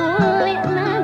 Oh,